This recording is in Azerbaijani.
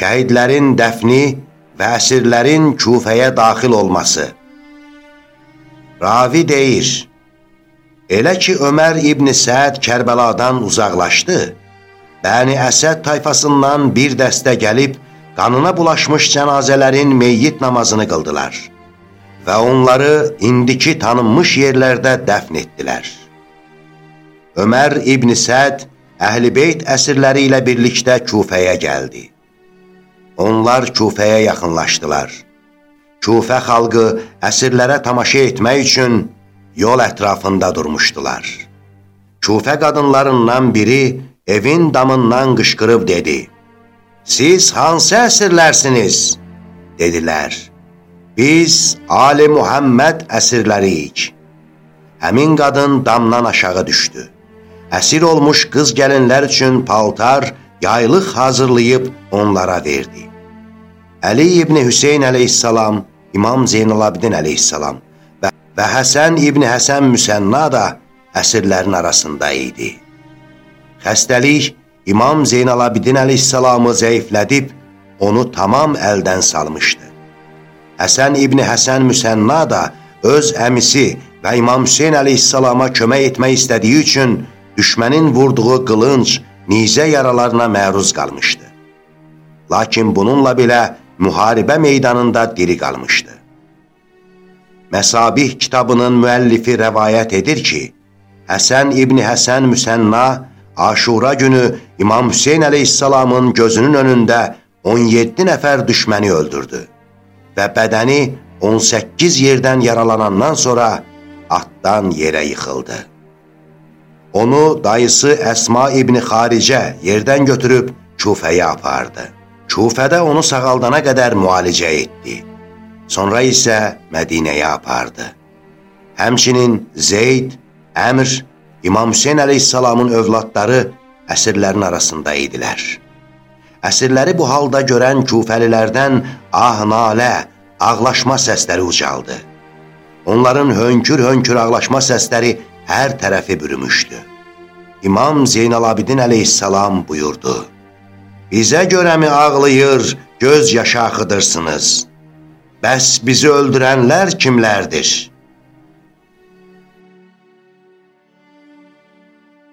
şəhidlərin dəfni və əsirlərin küfəyə daxil olması. Ravi deyir, elə ki Ömər İbn Səd Kərbəladan uzaqlaşdı, Bəni Əsəd tayfasından bir dəstə gəlib, qanına bulaşmış cənazələrin meyyit namazını qıldılar və onları indiki tanınmış yerlərdə dəfn etdilər. Ömər İbn Səd Əhl-i Beyt əsirləri ilə birlikdə Kufəyə gəldi. Onlar Kufəyə yaxınlaşdılar. Kufə xalqı əsirlərə tamaşa etmək üçün yol ətrafında durmuşdular. Kufə qadınlarından biri evin damından qışqırıb dedi, Siz hansı əsirlərsiniz? Dedilər, biz Ali Muhammed əsirləriyik. Həmin qadın damdan aşağı düşdü. Əsir olmuş qız gəlinlər üçün paltar, yaylıq hazırlayıb onlara verdi. Əli ibn Hüseyin əleyhissalam, İmam Zeynalabidin əleyhissalam və, və Həsən ibn Həsən Müsənna da əsirlərin arasında idi. Xəstəlik İmam Zeynalabidin əleyhissalamı zəiflədib, onu tamam əldən salmışdı. Həsən İbni Həsən Müsənna da öz əmisi və İmam Hüseyin əleyhissalama kömək etmək istədiyi üçün düşmənin vurduğu qılınc, nizə yaralarına məruz qalmışdı. Lakin bununla belə müharibə meydanında diri qalmışdı. Məsabih kitabının müəllifi rəvayət edir ki, Həsən İbni Həsən Müsənna Aşura günü İmam Hüseyin əleyhissalamın gözünün önündə 17 nəfər düşməni öldürdü və bədəni 18 yerdən yaralanandan sonra atdan yerə yıxıldı. Onu dayısı Əsma İbni Xaricə yerdən götürüb Kufəyə apardı. Kufədə onu sağaldana qədər müalicə etdi. Sonra isə Mədinəyə apardı. Həmçinin Zeyd, Əmr İmam Hüseyin əleyhissalamın övladları əsirlərin arasında idilər. Əsirləri bu halda görən küfəlilərdən ah-nalə, ağlaşma səsləri ucaldı. Onların hönkür-hönkür ağlaşma səsləri hər tərəfi bürümüşdü. İmam Zeynalabidin əleyhissalam buyurdu. Bizə görəmi ağlayır, göz yaşı axıdırsınız? Bəs bizi öldürənlər kimlərdir?